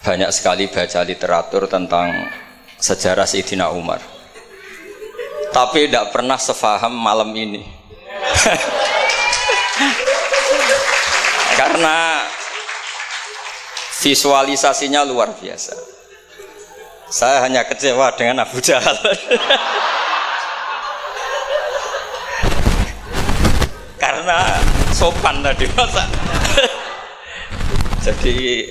banyak sekali baca literatur tentang sejarah Sayyidina Umar. Tapi tidak pernah sefaham malam ini. Karena visualisasinya luar biasa. Saya hanya kecewa dengan Abu Jahal. Karena sopan tadi masa. Jadi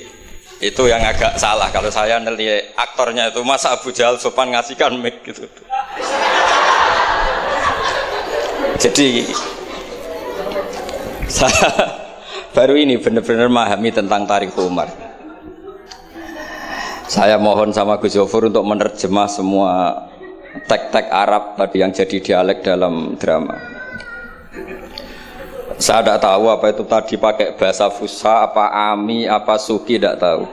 itu yang agak salah kalau saya nelihat aktornya itu masa Abu Jahal sopan ngasihkan mic? gitu. Jadi saya baru ini benar-benar memahami tentang tarik Umar. Saya mohon sama Gus Yofur untuk menerjemah semua tek-tek Arab tadi yang jadi dialek dalam drama saya tidak tahu apa itu tadi pakai bahasa fusa, apa ami, apa suki, tidak tahu.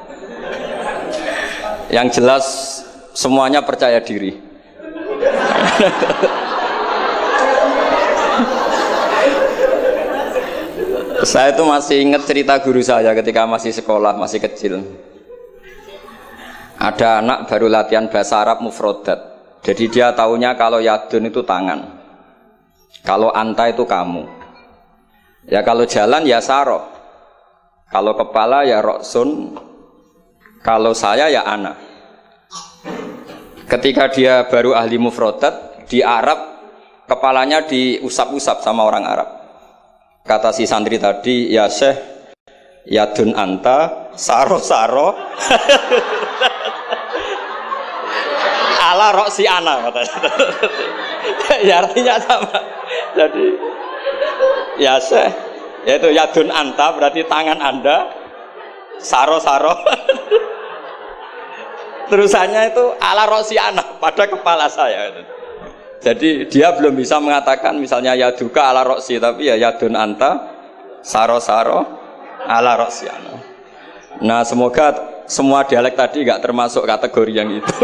Yang jelas semuanya percaya diri. saya itu masih ingat cerita guru saya ketika masih sekolah, masih kecil. Ada anak baru latihan bahasa Arab mufrodat. Jadi dia tahunya kalau yadun itu tangan. Kalau anta itu kamu. Ya kalau jalan ya saro. Kalau kepala ya roksun. Kalau saya ya anak. Ketika dia baru ahli mufrodat di Arab kepalanya diusap-usap sama orang Arab. Kata si santri tadi, ya syekh, ya dun anta, saro saro. ala rok si ana katanya. ya artinya sama. Jadi ya se yaitu yadun anta berarti tangan anda saro saro terusannya itu ala anak pada kepala saya jadi dia belum bisa mengatakan misalnya yaduka ala rosi tapi ya yadun anta saro saro ala anak nah semoga semua dialek tadi nggak termasuk kategori yang itu.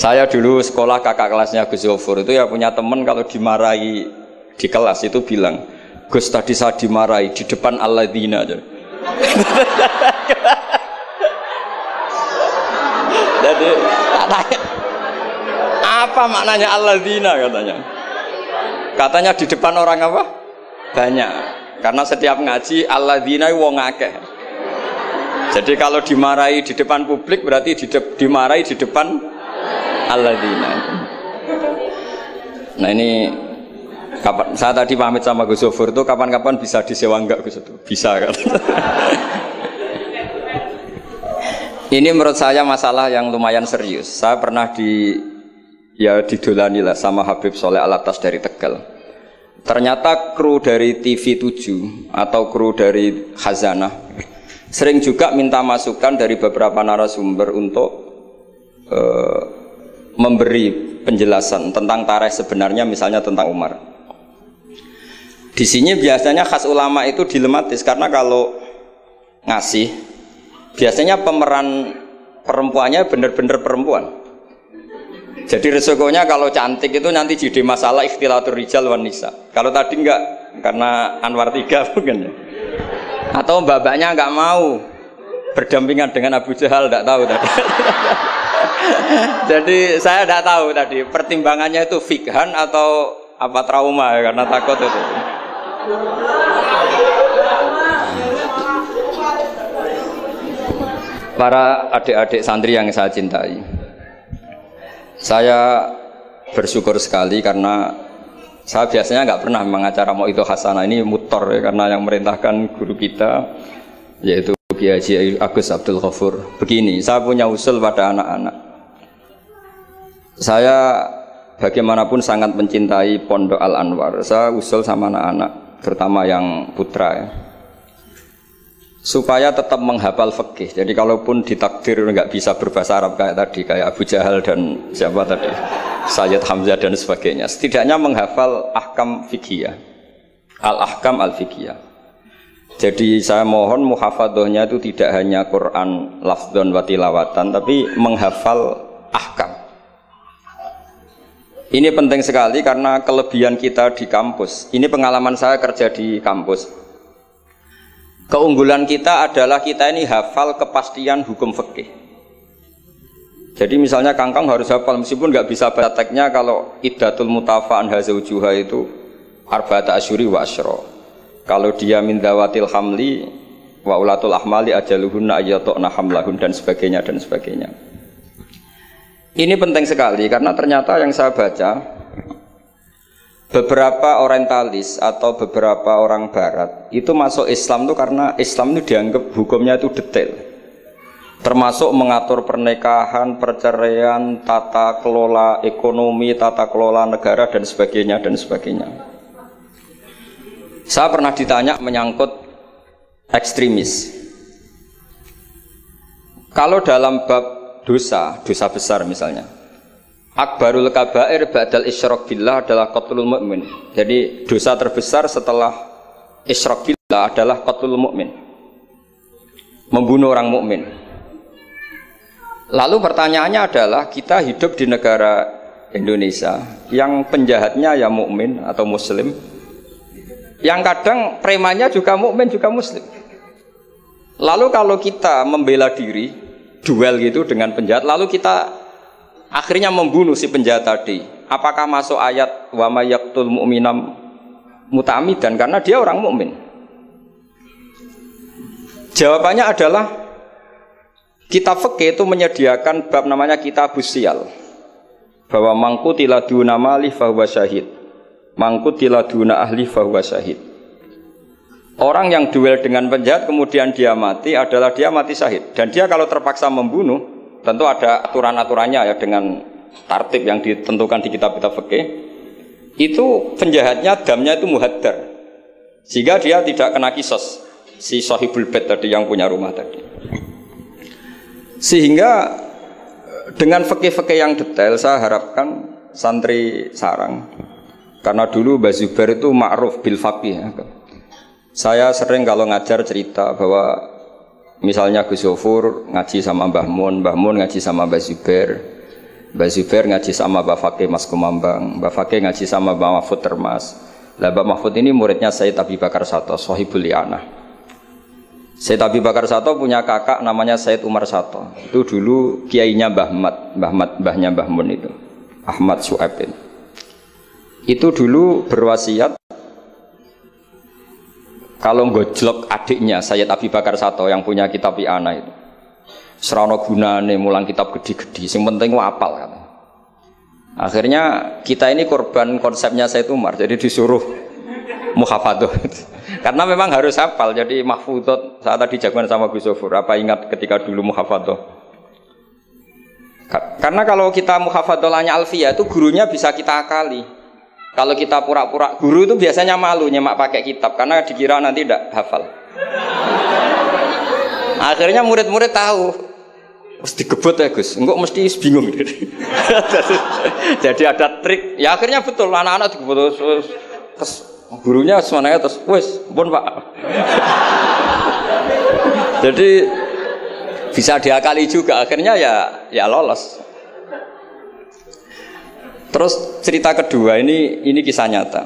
Saya dulu sekolah kakak kelasnya Gus Yofur itu ya punya temen kalau dimarahi di kelas itu bilang Gus tadi saya dimarahi di depan Alladzina aja. Jadi apa maknanya Alladzina katanya? Katanya di depan orang apa? Banyak. Karena setiap ngaji Alladzina wong akeh. Jadi kalau dimarahi di depan publik berarti di dimarahi di depan alladzina. Nah ini kapan saya tadi pamit sama Gus Zofur itu kapan-kapan bisa disewa enggak Gus itu? Bisa kan? ini menurut saya masalah yang lumayan serius. Saya pernah di ya didolani lah sama Habib Soleh Alatas dari Tegal. Ternyata kru dari TV 7 atau kru dari Khazanah sering juga minta masukan dari beberapa narasumber untuk uh, memberi penjelasan tentang tarikh sebenarnya misalnya tentang Umar. Di sini biasanya khas ulama itu dilematis karena kalau ngasih biasanya pemeran perempuannya benar-benar perempuan. Jadi resikonya kalau cantik itu nanti jadi masalah ikhtilatur rijal wan nisa. Kalau tadi enggak karena Anwar tiga mungkin. Atau babaknya enggak mau berdampingan dengan Abu Jahal enggak tahu tadi. Jadi saya tidak tahu tadi pertimbangannya itu fikhan atau apa trauma ya karena takut itu. Para adik-adik santri yang saya cintai, saya bersyukur sekali karena saya biasanya nggak pernah mengacara mau itu hasanah ini mutor ya karena yang merintahkan guru kita yaitu Kiai Agus Abdul Ghafur. Begini, saya punya usul pada anak-anak. Saya bagaimanapun sangat mencintai Pondok Al Anwar. Saya usul sama anak-anak, terutama yang putra ya. Supaya tetap menghafal fikih. Jadi kalaupun ditakdir nggak bisa berbahasa Arab kayak tadi, kayak Abu Jahal dan siapa tadi, Sayyid Hamzah dan sebagainya. Setidaknya menghafal ahkam fikih Al-ahkam al-fikih. Jadi saya mohon muhafadohnya itu tidak hanya Quran lafdon wa tilawatan, tapi menghafal ahkam. Ini penting sekali karena kelebihan kita di kampus. Ini pengalaman saya kerja di kampus. Keunggulan kita adalah kita ini hafal kepastian hukum fikih. Jadi misalnya kangkang harus hafal meskipun nggak bisa prakteknya kalau idatul mutafa'an hazaujuha itu arba'ata asyuri wa asyro. Kalau dia min dawatil hamli wa ulatul ahmali ajaluhunna ayyatokna hamlahun dan sebagainya dan sebagainya. Ini penting sekali karena ternyata yang saya baca beberapa orientalis atau beberapa orang barat itu masuk Islam itu karena Islam itu dianggap hukumnya itu detail termasuk mengatur pernikahan, perceraian, tata kelola ekonomi, tata kelola negara dan sebagainya dan sebagainya. Saya pernah ditanya menyangkut ekstremis. Kalau dalam bab dosa, dosa besar misalnya, Akbarul kabair ba'dal isyrok billah adalah qatlul mu'min. Jadi dosa terbesar setelah isyrok billah adalah qatlul mu'min. Membunuh orang mukmin. Lalu pertanyaannya adalah kita hidup di negara Indonesia yang penjahatnya ya mukmin atau muslim. Yang kadang premannya juga mukmin juga muslim. Lalu kalau kita membela diri duel gitu dengan penjahat lalu kita akhirnya membunuh si penjahat tadi. Apakah masuk ayat wa mayaqtul mu'minam mutamidan karena dia orang mukmin? Jawabannya adalah kitab fikih itu menyediakan bab namanya kitab busial bahwa mangku tiladuna mali fahuwa syahid mangku tiladuna ahli fahuwa syahid orang yang duel dengan penjahat kemudian dia mati adalah dia mati syahid dan dia kalau terpaksa membunuh Tentu ada aturan-aturannya ya dengan tartib yang ditentukan di kitab-kitab fikih. Itu penjahatnya damnya itu muhaddar. Sehingga dia tidak kena kisos si sahibul bed tadi yang punya rumah tadi. Sehingga dengan fikih-fikih yang detail saya harapkan santri sarang karena dulu Mbak Zubair itu ma'ruf bil faqih ya. Saya sering kalau ngajar cerita bahwa Misalnya Gus Yofur ngaji sama Mbah Mun, Mbah Mun ngaji sama Mbah Zubair, Mbah Zubair ngaji sama Mbah Fakih Mas Kumambang, Mbah Fakih ngaji sama Mbah Mahfud Termas. Lah Mbah Mahfud ini muridnya Sayyid Abi Bakar Sato, Sohibul Liana. Sayyid Abi Bakar Sato punya kakak namanya Sayyid Umar Sato. Itu dulu kiainya Mbah Mat, Mbah Mat, Mbahnya Mbah Mun itu. Ahmad Su'aibin. Itu dulu berwasiat kalau gojlok adiknya Sayyid Abi Bakar Sato yang punya kitab Iana itu. Serana gunane mulang kitab gede-gede, yang penting wapal kan. Akhirnya kita ini korban konsepnya Sayyid Umar, jadi disuruh muhafadoh. Karena memang harus hafal, jadi mahfudot saat tadi jagoan sama Gus Sofur, apa ingat ketika dulu muhafadoh? Karena kalau kita muhafadolahnya Alfia itu gurunya bisa kita akali. Kalau kita pura-pura guru itu biasanya malu nyemak pakai kitab karena dikira nanti tidak hafal. Akhirnya murid-murid tahu, mesti gebut ya Gus, enggak mesti bingung. Jadi ada trik. Ya akhirnya betul anak-anak digebut terus, terus gurunya semuanya terus, wes, pun pak. Jadi bisa diakali juga akhirnya ya ya lolos. Terus cerita kedua ini ini kisah nyata.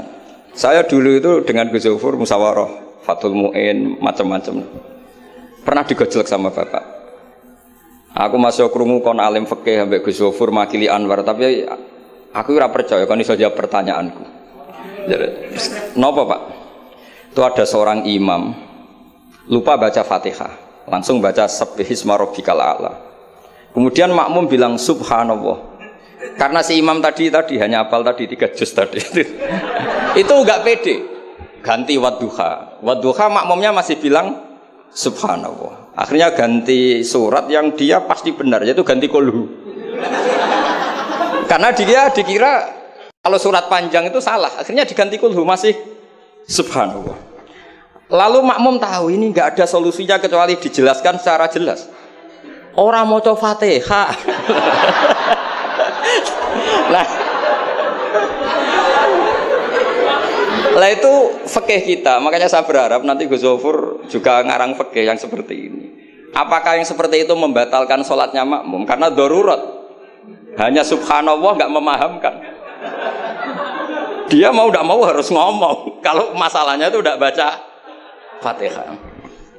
Saya dulu itu dengan Gus Zufur musawarah, Fatul Muin, macam-macam. Pernah digojlek sama bapak. Aku masuk krungu kon alim fikih ambek Gus Zufur makili Anwar, tapi aku ora percaya kon iso jawab pertanyaanku. Nopo Pak? Itu ada seorang imam lupa baca Fatihah, langsung baca Subbihisma rabbikal. Kemudian makmum bilang subhanallah. Karena si imam tadi tadi hanya apal tadi tiga juz tadi. itu enggak pede. Ganti wadduha. Wadduha makmumnya masih bilang subhanallah. Akhirnya ganti surat yang dia pasti benar yaitu ganti kolhu. Karena dia dikira kalau surat panjang itu salah. Akhirnya diganti kolhu masih subhanallah. Lalu makmum tahu ini nggak ada solusinya kecuali dijelaskan secara jelas. Orang mau coba fatihah. Nah, lah itu fikih kita. Makanya saya berharap nanti Gus Zofur juga ngarang fikih yang seperti ini. Apakah yang seperti itu membatalkan sholatnya makmum? Karena darurat. Hanya subhanallah nggak memahamkan. Dia mau tidak mau harus ngomong. Kalau masalahnya itu tidak baca Fatihah.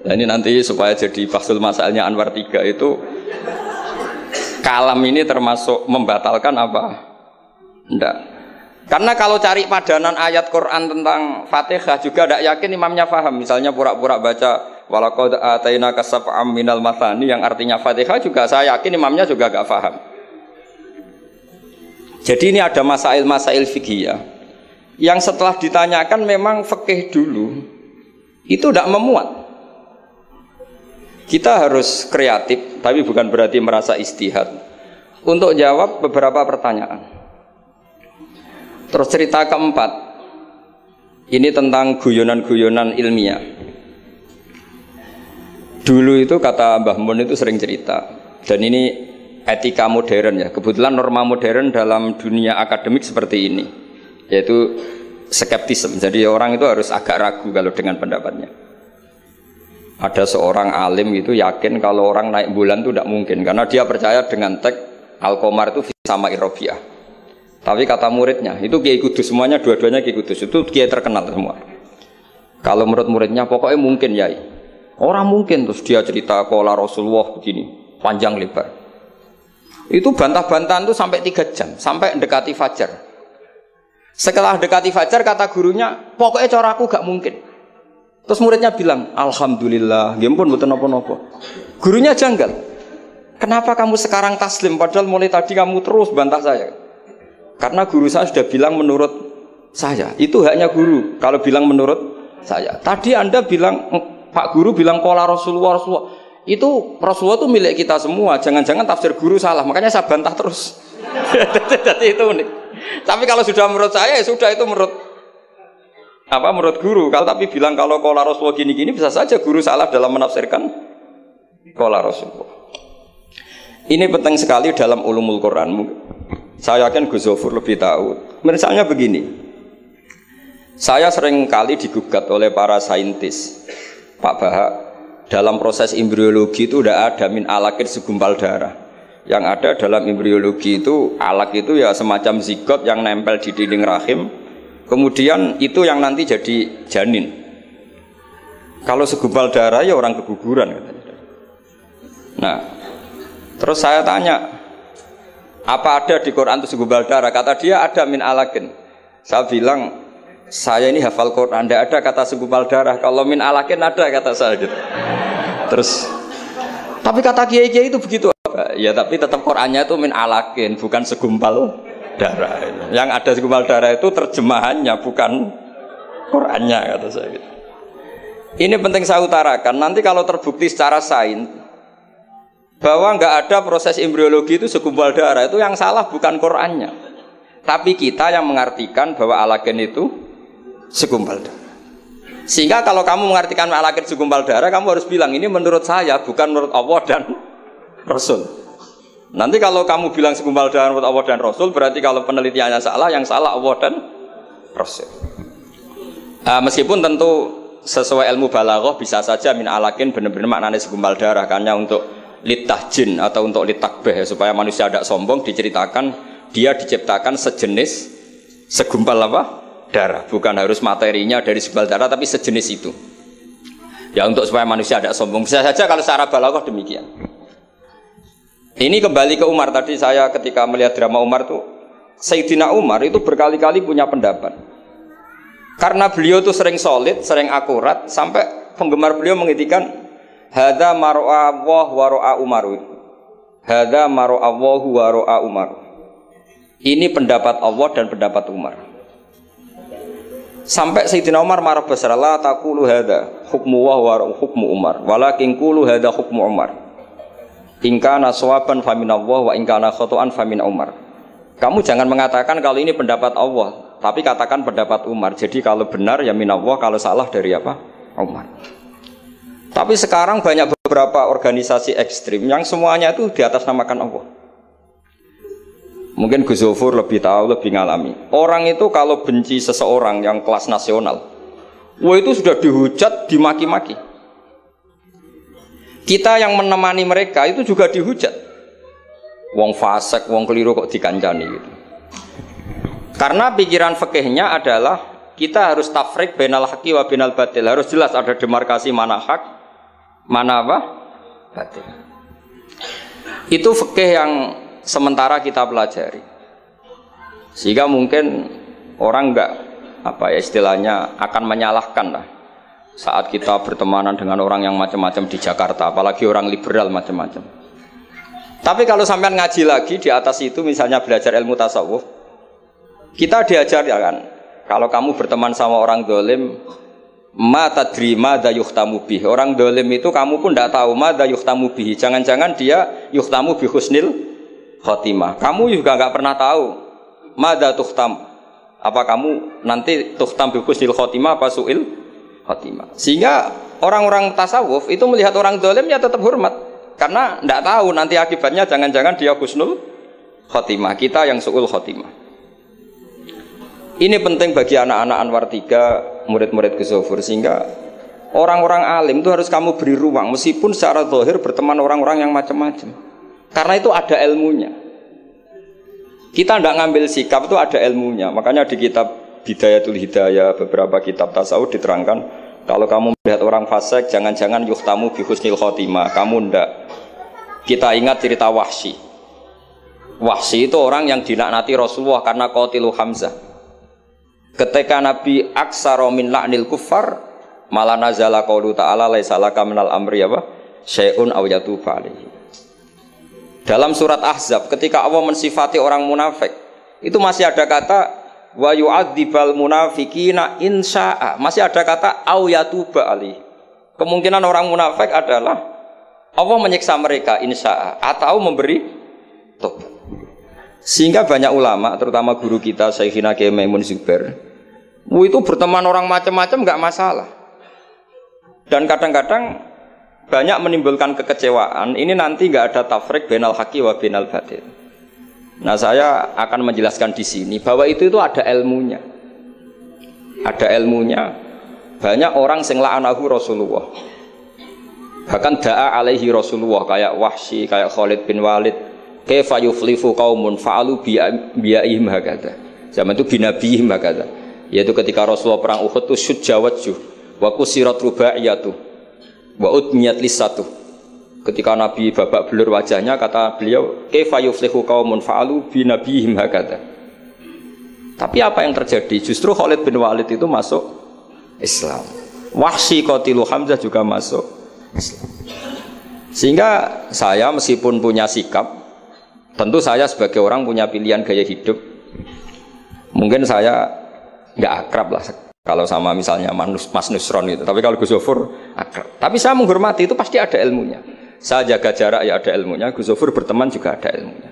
Nah, ini nanti supaya jadi basul masalahnya Anwar 3 itu kalam ini termasuk membatalkan apa? Enggak. Karena kalau cari padanan ayat Quran tentang Fatihah juga tidak yakin imamnya faham. Misalnya pura-pura baca walaqad ataina kasab'am minal matani yang artinya Fatihah juga saya yakin imamnya juga gak faham. Jadi ini ada masail-masail fikih yang setelah ditanyakan memang fikih dulu itu tidak memuat. Kita harus kreatif, tapi bukan berarti merasa istihad untuk jawab beberapa pertanyaan. Terus cerita keempat, ini tentang guyonan-guyonan ilmiah. Dulu itu kata Mbah Mun itu sering cerita, dan ini etika modern ya. Kebetulan norma modern dalam dunia akademik seperti ini, yaitu skeptisme. Jadi orang itu harus agak ragu kalau dengan pendapatnya ada seorang alim itu yakin kalau orang naik bulan itu tidak mungkin karena dia percaya dengan teks Al-Qamar itu sama Irobiah. Tapi kata muridnya, itu Kiai Kudus semuanya dua-duanya Kiai Kudus itu Kiai terkenal semua. Kalau menurut muridnya pokoknya mungkin ya. Orang mungkin terus dia cerita pola Rasulullah begini, panjang lebar. Itu bantah-bantahan itu sampai tiga jam, sampai dekati fajar. Setelah dekati fajar kata gurunya, pokoknya coraku gak mungkin. Terus muridnya bilang, Alhamdulillah, game pun bukan nopo-nopo. Gurunya janggal. Kenapa kamu sekarang taslim padahal mulai tadi kamu terus bantah saya? Karena guru saya sudah bilang menurut saya. Itu hanya guru kalau bilang menurut saya. Tadi Anda bilang Pak guru bilang pola Rasulullah Rasulullah. Itu Rasulullah itu milik kita semua. Jangan-jangan tafsir guru salah. Makanya saya bantah terus. Jadi itu unik. Tapi kalau sudah menurut saya ya sudah itu menurut apa menurut guru? Kalau tapi bilang kalau kola Rasulullah gini-gini bisa saja guru salah dalam menafsirkan kola Rasulullah. Ini penting sekali dalam ulumul Quran. Saya yakin Gus Zofur lebih tahu. Misalnya begini. Saya sering kali digugat oleh para saintis Pak Bahak dalam proses embriologi itu udah ada min alakir segumpal darah. Yang ada dalam embriologi itu alak itu ya semacam zigot yang nempel di dinding rahim Kemudian itu yang nanti jadi janin. Kalau segumpal darah ya orang keguguran Nah, terus saya tanya, apa ada di Quran itu segumpal darah? Kata dia ada min alakin. Saya bilang, saya ini hafal Quran, tidak ada kata segumpal darah. Kalau min alakin ada kata saya gitu. Terus, tapi kata kiai-kiai itu begitu. Ya tapi tetap Qurannya itu min alakin, bukan segumpal darah. Yang ada segumpal darah itu terjemahannya bukan Qurannya kata saya. Gitu. Ini penting saya utarakan. Nanti kalau terbukti secara sains bahwa nggak ada proses embriologi itu segumpal darah itu yang salah bukan Qurannya, tapi kita yang mengartikan bahwa alagen itu segumpal darah. Sehingga kalau kamu mengartikan alagen segumpal darah, kamu harus bilang ini menurut saya bukan menurut Allah dan Rasul. Nanti kalau kamu bilang segumpal darah Allah dan Rasul, berarti kalau penelitiannya salah, yang salah Allah dan Rasul. Uh, meskipun tentu sesuai ilmu balaghah bisa saja min alakin benar-benar maknanya segumpal darah karena untuk litah jin atau untuk litakbeh supaya manusia tidak sombong diceritakan dia diciptakan sejenis segumpal apa? Darah. Bukan harus materinya dari segumpal darah tapi sejenis itu. Ya untuk supaya manusia tidak sombong. Bisa saja kalau secara balaghah demikian ini kembali ke Umar tadi saya ketika melihat drama Umar itu Sayyidina Umar itu berkali-kali punya pendapat. Karena beliau itu sering solid, sering akurat sampai penggemar beliau mengitikan hada maro'a Allah wa ro'a Umaru. Hada maro'a Allah wa ro'a Umar. Ini pendapat Allah dan pendapat Umar. Sampai Sayyidina Umar marah besar la taqulu hada hukmu wa hukmu Umar walakin qulu hada hukmu Umar. Ingkana naswaban famin Allah wa ingkana khotoan famin Umar. Kamu jangan mengatakan kalau ini pendapat Allah, tapi katakan pendapat Umar. Jadi kalau benar ya min Allah, kalau salah dari apa? Umar. Tapi sekarang banyak beberapa organisasi ekstrim yang semuanya itu di atas namakan Allah. Mungkin Gus Zofur lebih tahu, lebih ngalami. Orang itu kalau benci seseorang yang kelas nasional, wah itu sudah dihujat, dimaki-maki. Kita yang menemani mereka itu juga dihujat. Wong fasek, wong keliru kok dikancani gitu. Karena pikiran fikihnya adalah kita harus tafrik benal haki wa benal batil. Harus jelas ada demarkasi mana hak, mana apa? Batin. Itu fikih yang sementara kita pelajari. Sehingga mungkin orang enggak apa ya istilahnya akan menyalahkan lah saat kita bertemanan dengan orang yang macam-macam di Jakarta, apalagi orang liberal macam-macam. Tapi kalau sampean ngaji lagi di atas itu misalnya belajar ilmu tasawuf, kita diajar ya kan, kalau kamu berteman sama orang dolim, ma tadri ma yuhtamu bih. Orang dolim itu kamu pun tidak tahu ma yuhtamu bih. Jangan-jangan dia yuhtamu bi husnil khotimah. Kamu juga nggak pernah tahu ma tuhtam. Apa kamu nanti tuhtam bi husnil khotimah apa suil khotimah. Sehingga orang-orang tasawuf itu melihat orang dolim tetap hormat. Karena tidak tahu nanti akibatnya jangan-jangan dia husnul khotimah. Kita yang suul khotimah. Ini penting bagi anak-anak Anwar 3, murid-murid Ghazofur sehingga orang-orang alim itu harus kamu beri ruang meskipun secara zahir berteman orang-orang yang macam-macam. Karena itu ada ilmunya. Kita tidak ngambil sikap itu ada ilmunya. Makanya di kitab Bidayatul Hidayah, beberapa kitab tasawuf diterangkan kalau kamu melihat orang fasik, jangan-jangan yuhtamu bihusnil khotimah. Kamu ndak. Kita ingat cerita Wahsy. Wahsy itu orang yang dinaknati Rasulullah karena qautilu Hamzah. Ketika Nabi aksara min la'nil kufar, malah nazala qaulu ta'ala laisa laka minal amri apa? Syai'un aw yatuba Dalam surat Ahzab ketika Allah mensifati orang munafik, itu masih ada kata wa yu'adzibal munafikina insya'a. Masih ada kata au yatuba ali. Kemungkinan orang munafik adalah Allah menyiksa mereka insya'a atau memberi tobat. Sehingga banyak ulama, terutama guru kita Syekhina Kiai Maimun Zubair, itu berteman orang macam-macam nggak masalah. Dan kadang-kadang banyak menimbulkan kekecewaan. Ini nanti nggak ada tafrik benal haki wa benal batin. Nah saya akan menjelaskan di sini bahwa itu itu ada ilmunya. Ada ilmunya. Banyak orang sing la'anahu Rasulullah. Bahkan da'a alaihi Rasulullah kayak Wahsy, kayak Khalid bin Walid. Kaifa yuflifu qaumun fa'alu bi'aihim hakada. Zaman itu binabihim hakada. Yaitu ketika Rasulullah perang Uhud itu syujja wajjuh wa kusirat rubaiyatu wa udmiyat lisatu Ketika Nabi babak belur wajahnya kata beliau, "Kaifa yuflihu qaumun fa'alu bi nabihim hakata." Tapi apa yang terjadi? Justru Khalid bin Walid itu masuk Islam. Wahsy qatilu Hamzah juga masuk Islam. Sehingga saya meskipun punya sikap, tentu saya sebagai orang punya pilihan gaya hidup. Mungkin saya nggak akrab lah kalau sama misalnya Mas Nusron itu. Tapi kalau Gus Zofur akrab. Tapi saya menghormati itu pasti ada ilmunya. Saya jaga jarak ya ada ilmunya, Gus Zofur berteman juga ada ilmunya.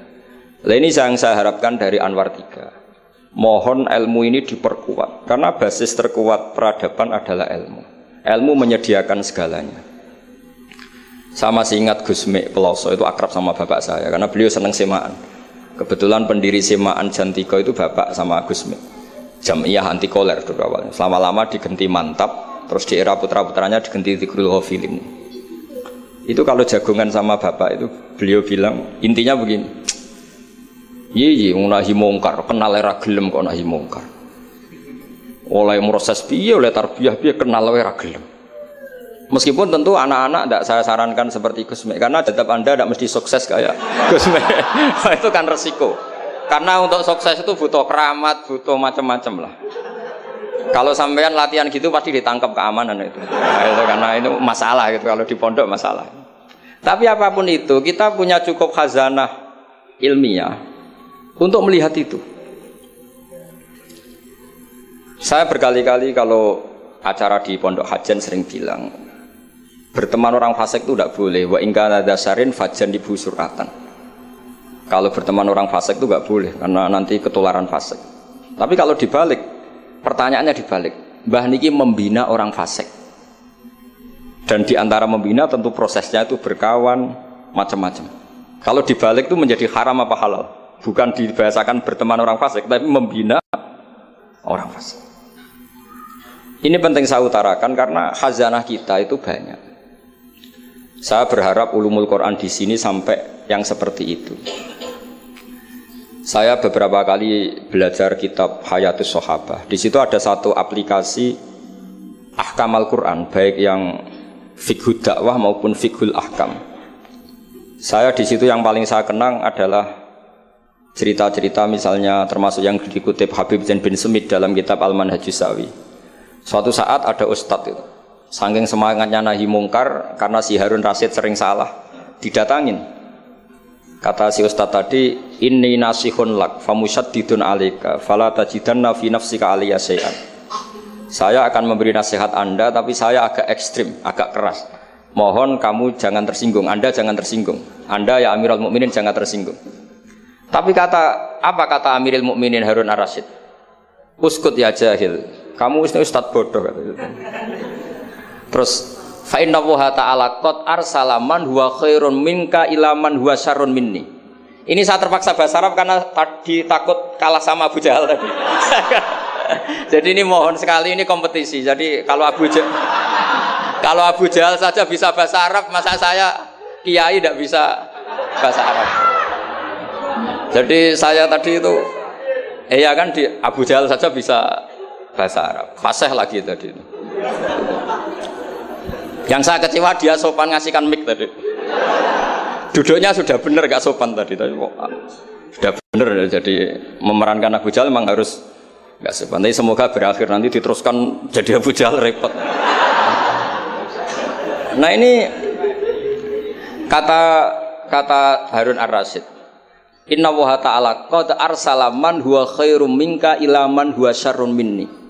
Nah ini yang saya harapkan dari Anwar 3. Mohon ilmu ini diperkuat karena basis terkuat peradaban adalah ilmu. Ilmu menyediakan segalanya. Sama masih ingat Gus Mek Peloso itu akrab sama bapak saya karena beliau senang semaan. Kebetulan pendiri semaan Jantiko itu bapak sama Gus Mek. Jamiah anti koler dulu awalnya. Selama lama digenti mantap, terus di era putra putranya digenti Tigrul Ghafilin. Itu kalau jagungan sama bapak itu beliau bilang intinya begini. Iya iya nahi mongkar kenal era gelem kok nahi mongkar. Oleh proses oleh tarbiyah piye kenal era gelem. Meskipun tentu anak-anak tidak saya sarankan seperti Gusme karena tetap anda tidak mesti sukses kayak Gusme itu kan resiko. Karena untuk sukses itu butuh keramat, butuh macam-macam lah. Kalau sampean latihan gitu pasti ditangkap keamanan itu. Itu karena itu masalah gitu kalau di pondok masalah. Tapi apa pun itu, kita punya cukup khazanah ilmiah untuk melihat itu. Saya berkali-kali kalau acara di pondok hajan sering bilang berteman orang fasik itu tidak boleh. Wa ingkana dasarin fajan ibu suratan. Kalau berteman orang fasik itu nggak boleh karena nanti ketularan fasik. Tapi kalau dibalik, Pertanyaannya dibalik. Mbah Niki membina orang fasik. Dan di antara membina tentu prosesnya itu berkawan macam-macam. Kalau dibalik itu menjadi haram apa halal? Bukan dibahasakan berteman orang fasik, tapi membina orang fasik. Ini penting saya utarakan karena khazanah kita itu banyak. Saya berharap ulumul Quran di sini sampai yang seperti itu. Saya beberapa kali belajar kitab Hayatus Sohabah. Di situ ada satu aplikasi ahkam Al-Quran, baik yang fikhud dakwah maupun fikhul ahkam. Saya di situ yang paling saya kenang adalah cerita-cerita misalnya termasuk yang dikutip Habib Zain bin Semit dalam kitab Al-Manhajus Sawi. Suatu saat ada ustadz itu, saking semangatnya nahi mungkar karena si Harun Rasid sering salah, didatangin. Kata si ustadz tadi, ini nasihun lak, didun alika, fala tajidanna fi nafsika aliyah Saya akan memberi nasihat Anda, tapi saya agak ekstrim, agak keras Mohon kamu jangan tersinggung, Anda jangan tersinggung. Anda ya Amirul Mukminin jangan tersinggung. Tapi kata apa kata Amirul Mukminin Harun Ar-Rasyid? Uskut ya jahil. Kamu ustad bodoh. Terus fa inna ta'ala qad arsalaman huwa khairun minka ilaman huwa syarrun minni. Ini saya terpaksa bahasa Arab karena tadi takut kalah sama Abu Jahal tadi. Jadi ini mohon sekali ini kompetisi. Jadi kalau Abu Jahal kalau Abu Jahal saja bisa bahasa Arab, masa saya kiai tidak bisa bahasa Arab? Jadi saya tadi itu, eh ya kan di Abu Jahal saja bisa bahasa Arab, fasih lagi tadi. Yang saya kecewa dia sopan ngasihkan mic tadi. Duduknya sudah benar gak sopan tadi, tapi kok sudah benar jadi memerankan Abu Jahal memang harus gak sopan. Tapi semoga berakhir nanti diteruskan jadi Abu Jahal repot. Nah ini kata kata Harun Ar-Rasyid. Inna wa ta'ala qad arsala man huwa khairum minka ila man huwa syarrun minni.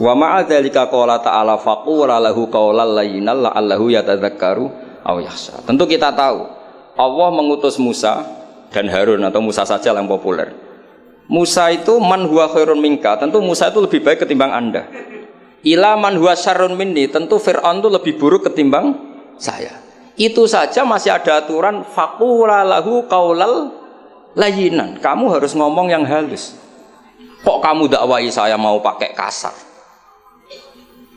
Wa ma'a dzalika qala ta'ala faqula lahu qawlan layyinan la'allahu yatadzakkaru aw yakhsha. Tentu kita tahu Allah mengutus Musa dan Harun atau Musa saja yang populer. Musa itu man huwa khairun minka. Tentu Musa itu lebih baik ketimbang Anda. Ilaman huwa syarrun minni, tentu Fir'aun itu lebih buruk ketimbang saya. Itu saja masih ada aturan faqula lahu qaulal layinan. Kamu harus ngomong yang halus. Kok kamu dakwai saya mau pakai kasar?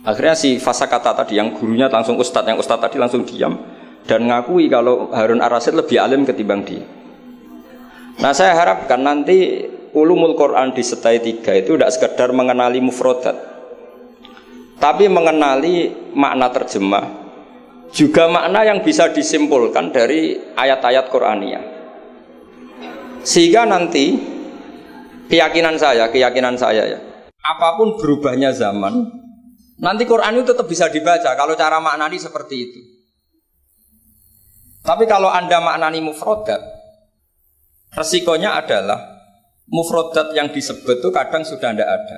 Akhirnya si fasa kata tadi yang gurunya langsung ustadz, yang ustadz tadi langsung diam dan ngakui kalau Harun Ar-Rasyid lebih alim ketimbang dia. Nah saya harapkan nanti ulumul Quran di setai tiga itu tidak sekedar mengenali mufrodat, tapi mengenali makna terjemah juga makna yang bisa disimpulkan dari ayat-ayat Qur'aniyah sehingga nanti keyakinan saya keyakinan saya ya apa pun berubahnya zaman nanti Quran itu tetap bisa dibaca kalau cara maknani seperti itu tapi kalau anda maknani mufrodat resikonya adalah mufrodat yang disebut itu kadang sudah tidak ada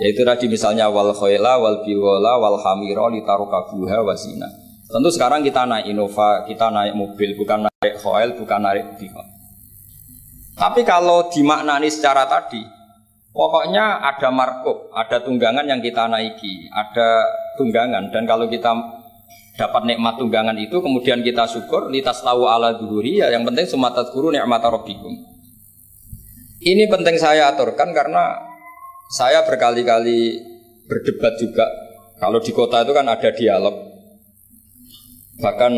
yaitu tadi misalnya wal khoila wal biwala wal hamiro litarukabuha wasina. Tentu sekarang kita naik Innova, kita naik mobil, bukan naik khoil, bukan naik biwal. Tapi kalau dimaknani secara tadi, pokoknya ada markup, ada tunggangan yang kita naiki, ada tunggangan. Dan kalau kita dapat nikmat tunggangan itu, kemudian kita syukur, litas tahu ala duhuri, ya yang penting sumatat guru nikmat rabbikum. Ini penting saya aturkan karena saya berkali-kali berdebat juga. Kalau di kota itu kan ada dialog. Bahkan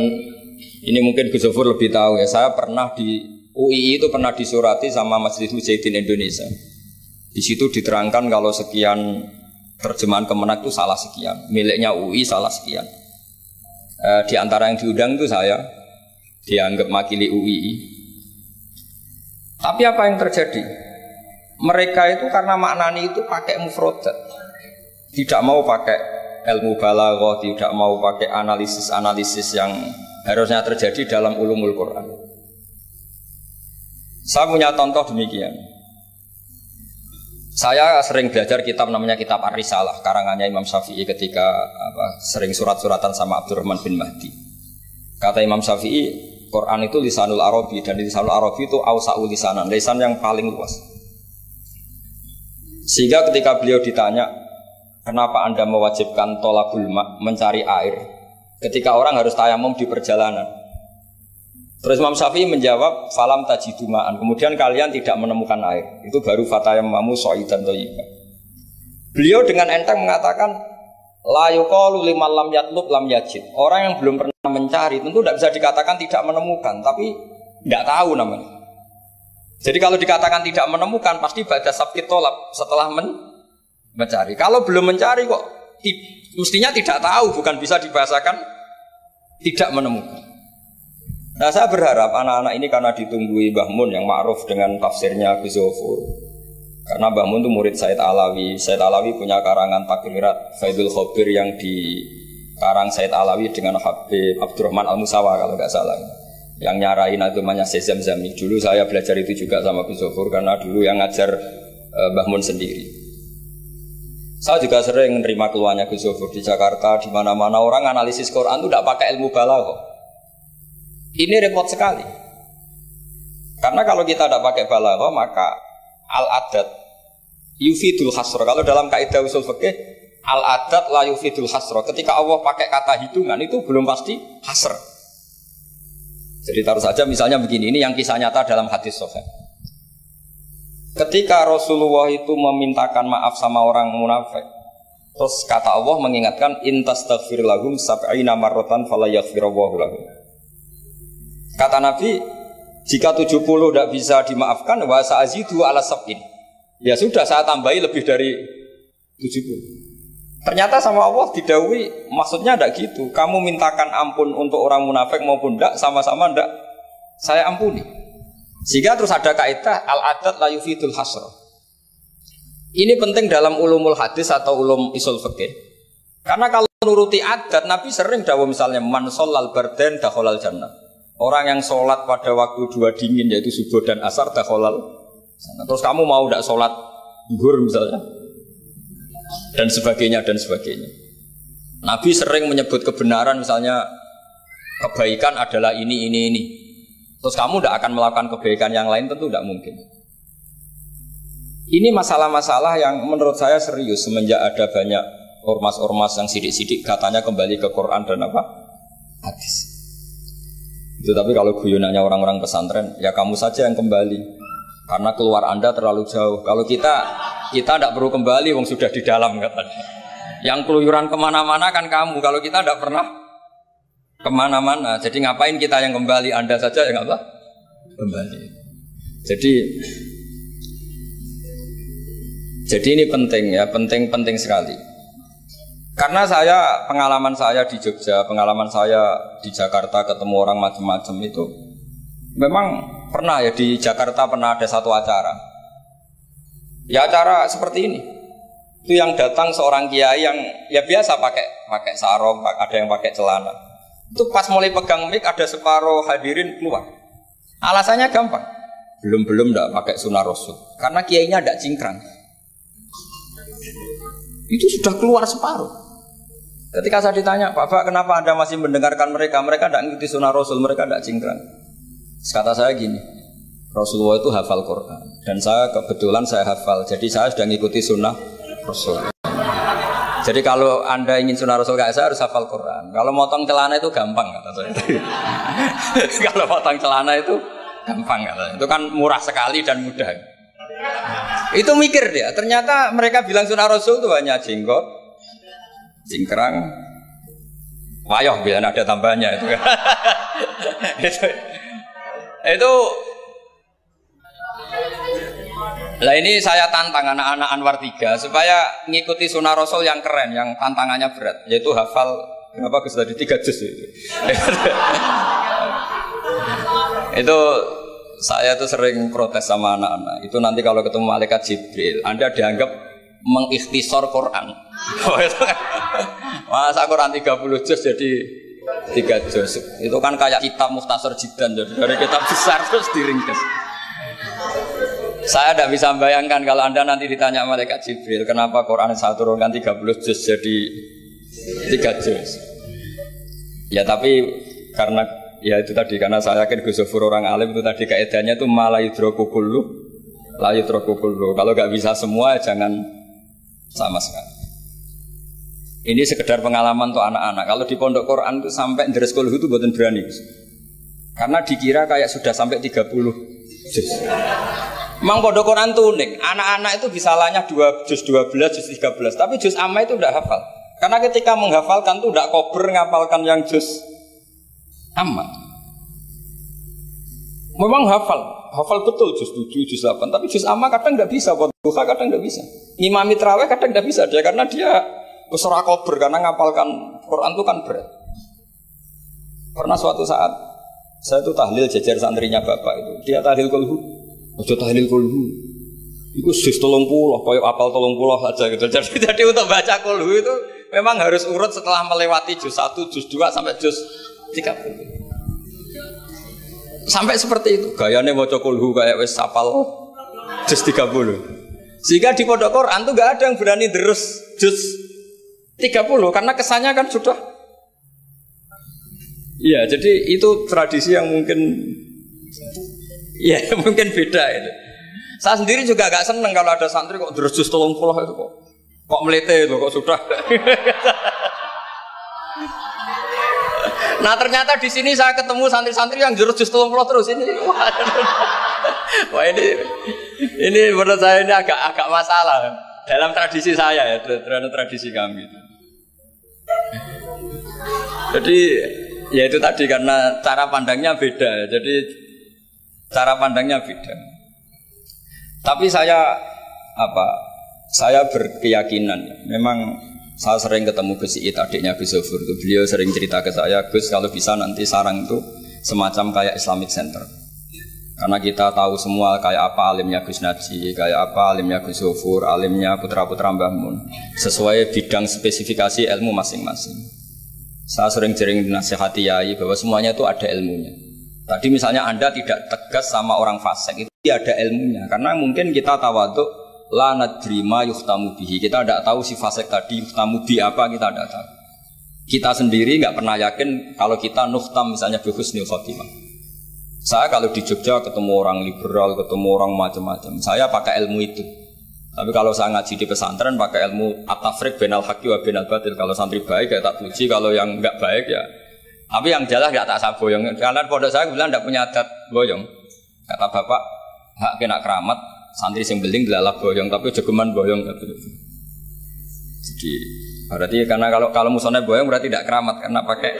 ini mungkin Gus lebih tahu ya. Saya pernah di UII itu pernah disurati sama Masjid Mujahidin Indonesia. Di situ diterangkan kalau sekian terjemahan kemenak itu salah sekian, miliknya UI salah sekian. E, di antara yang diundang itu saya dianggap makili UII. Tapi apa yang terjadi? mereka itu karena maknani itu pakai mufrodat tidak mau pakai ilmu balaghah tidak mau pakai analisis-analisis yang harusnya terjadi dalam ulumul Quran saya punya contoh demikian saya sering belajar kitab namanya kitab Ar-Risalah karangannya Imam Syafi'i ketika apa, sering surat-suratan sama Abdurrahman bin Mahdi kata Imam Syafi'i Quran itu lisanul Arabi dan lisanul Arabi itu ausa'ul lisanan lisan yang paling luas sehingga ketika beliau ditanya, kenapa anda mewajibkan tolabul mak mencari air, ketika orang harus tayamum di perjalanan. Terus Imam Syafi'i menjawab, falam tajidumaan. Kemudian kalian tidak menemukan air. Itu baru fatayamamu so'idan toyibah. Beliau dengan enteng mengatakan, la yuqalu liman lam yatlub lam yajid. Orang yang belum pernah mencari tentu tidak bisa dikatakan tidak menemukan, tapi tidak tahu namanya. Jadi kalau dikatakan tidak menemukan pasti baca sabkit tolak setelah men mencari. Kalau belum mencari kok mestinya tidak tahu, bukan bisa dibahasakan tidak menemukan. Nah saya berharap anak-anak ini karena ditunggui Mbah Mun yang ma'ruf dengan tafsirnya Gus Karena Mbah Mun itu murid Said Alawi. Said Alawi punya karangan takrirat Faidul Khobir yang di karang Said Alawi dengan Habib Abdurrahman Al-Musawa kalau nggak salah. Yang nyarain agamanya Sezam Zami. Dulu saya belajar itu juga sama Gus karena dulu yang ngajar uh, Mbah Mun sendiri. Saya juga sering menerima keluarnya Gus di Jakarta, di mana-mana orang analisis Quran itu tidak pakai ilmu balaghah. Ini repot sekali. Karena kalau kita tidak pakai balaghah maka al adat yufidul hasro. Kalau dalam kaidah usul fikih al adat la yufidul hasro. Ketika Allah pakai kata hitungan itu belum pasti hasr. Jadi taruh saja misalnya begini, ini yang kisah nyata dalam hadis sahih. Ketika Rasulullah itu memintakan maaf sama orang munafik, terus kata Allah mengingatkan intas lahum sab'ina marratan fala lahum. Kata Nabi, jika 70 tidak bisa dimaafkan, wa sa'azidu ala sab'in. Ya sudah, saya tambahi lebih dari 70. Ternyata sama Allah didawi, maksudnya tidak gitu. Kamu mintakan ampun untuk orang munafik maupun tidak, sama-sama tidak. Saya ampuni. Sehingga terus ada kaidah al-adat la yufidul hasr. Ini penting dalam ulumul hadis atau ulum isul fikih. Karena kalau menuruti adat, Nabi sering dawa misalnya man solal barden dakholal jannah. Orang yang sholat pada waktu dua dingin yaitu subuh dan asar dakholal. Terus kamu mau tidak sholat duhur misalnya dan sebagainya dan sebagainya. Nabi sering menyebut kebenaran misalnya kebaikan adalah ini ini ini. Terus kamu tidak akan melakukan kebaikan yang lain tentu tidak mungkin. Ini masalah-masalah yang menurut saya serius semenjak ada banyak ormas-ormas yang sidik-sidik katanya kembali ke Quran dan apa hadis. Itu tapi kalau guyonannya orang-orang pesantren, ya kamu saja yang kembali. Karena keluar Anda terlalu jauh. Kalau kita, kita tidak perlu kembali, wong sudah di dalam katanya. Yang keluyuran ke mana-mana kan kamu. Kalau kita tidak pernah ke mana-mana. Jadi ngapain kita yang kembali? Anda saja yang apa? Kembali. Jadi jadi ini penting ya, penting-penting sekali. Karena saya pengalaman saya di Jogja, pengalaman saya di Jakarta ketemu orang macam-macam itu, memang pernah ya di Jakarta pernah ada satu acara. Ya acara seperti ini. Itu yang datang seorang kiai yang ya biasa pakai pakai sarung, ada yang pakai celana. Itu pas mulai pegang mic ada separuh hadirin keluar. Alasannya gampang. Belum-belum tidak pakai sunnah rasul. Karena kiainya tidak cingkrang. Itu sudah keluar separuh. Ketika saya ditanya, Pak Pak, kenapa Anda masih mendengarkan mereka? Mereka tidak mengikuti sunnah Rasul, mereka tidak cingkrang. Kata saya gini, Rasulullah itu hafal Quran. Dan saya kebetulan saya hafal, jadi saya sudah mengikuti sunnah Rasul. Jadi kalau Anda ingin sunnah Rasul kayak saya harus hafal Quran. Kalau motong celana itu gampang kata saya. kalau motong celana itu gampang kata Itu kan murah sekali dan mudah. Itu mikir dia. Ternyata mereka bilang sunnah Rasul itu hanya jenggot, cingkrang wayoh biar ada tambahnya itu. Itu. Itu. Nah ini saya tantang anak-anak Anwar 3 supaya ngikuti sunnah Rasul yang keren, yang tantangannya berat, yaitu hafal berapa Gus tadi? Tiga juz itu. itu saya tuh sering protes sama anak-anak. Itu nanti kalau ketemu malaikat Jibril, Anda dianggap mengikhtisor Quran. Oh, itu kan. Masa Quran 30 juz jadi tiga juz. Itu kan kayak kitab Muhtasar Jidan jadi dari kitab besar terus diringkas. Saya tidak bisa bayangkan kalau Anda nanti ditanya malaikat Jibril, kenapa Quran saya turunkan 30 juz jadi tiga juz. Ya tapi karena ya itu tadi karena saya yakin Gus orang alim itu tadi kaidahnya itu malah hidrokukulu layu hidrokukulu. Kalau nggak bisa semua jangan sama sekali. Ini sekedar pengalaman untuk anak-anak. Kalau di pondok Quran itu sampai dari sekolah itu buatan berani. Karena dikira kayak sudah sampai 30 juz. Memang pondok Quran itu unik. Anak-anak itu bisa lanya 2 juz 12, juz 13. Tapi juz amma itu tidak hafal. Karena ketika menghafalkan itu tidak kober ngapalkan yang juz amma. Memang hafal, hafal betul juz 7, juz 8. Tapi juz amma kadang nggak bisa, buat kadang nggak bisa. Imam Mitraweh kadang nggak bisa dia karena dia Kusura kober karena ngapalkan Quran itu kan berat. Pernah suatu saat saya itu tahlil jajar santrinya bapak itu. Dia tahlil kulhu. Ojo tahlil kulhu. Iku sis tolong pulau, koyo apal tolong pulau saja gitu. Jadi, jadi untuk baca kulhu itu memang harus urut setelah melewati juz 1, juz 2 sampai juz 30. Sampai seperti itu. Gayanya mau kulhu kayak wes sapal juz 30. Sehingga di pondok Quran tuh gak ada yang berani terus juz 30 karena kesannya kan sudah Iya, jadi itu tradisi yang mungkin ya mungkin beda itu. Saya sendiri juga gak seneng kalau ada santri kok terus juz tolong pulau itu kok kok melete itu kok sudah. Nah ternyata di sini saya ketemu santri-santri yang jurus jus tolong terus ini. Wah ini ini menurut saya ini agak agak masalah dalam tradisi saya ya, dalam tradisi kami. Jadi ya itu tadi karena cara pandangnya beda. Jadi cara pandangnya beda. Tapi saya apa? Saya berkeyakinan memang saya sering ketemu Gus Iit, adiknya Gus Zofur itu. Beliau sering cerita ke saya, Gus kalau bisa nanti sarang itu semacam kayak Islamic Center. Karena kita tahu semua kayak apa alimnya Gus Naji, kayak apa alimnya Gus Zofur, alimnya putra-putra Mbah Mun. Sesuai bidang spesifikasi ilmu masing-masing. Saya sering sering nasihati Yai bahwa semuanya itu ada ilmunya. Tadi misalnya Anda tidak tegas sama orang fasik, itu ada ilmunya. Karena mungkin kita tawaduk la nadrima yuhtamu bihi. Kita tidak tahu si fasek tadi yuhtamu bi apa kita tidak tahu. Kita sendiri nggak pernah yakin kalau kita nuhtam misalnya bihusnil khotimah. Saya kalau di Jogja ketemu orang liberal, ketemu orang macam-macam, saya pakai ilmu itu. Tapi kalau saya ngaji di pesantren pakai ilmu atafrik benal haki wa benal batil. Kalau santri baik ya tak puji, kalau yang nggak baik ya. Tapi yang jelas nggak tak saboyong. Karena pondok saya bilang tidak punya adat boyong. Kata bapak, hak kena keramat, santri sing beling dilalap boyong tapi jogeman boyong gitu. Jadi berarti karena kalau kalau musuhnya boyong berarti tidak keramat karena pakai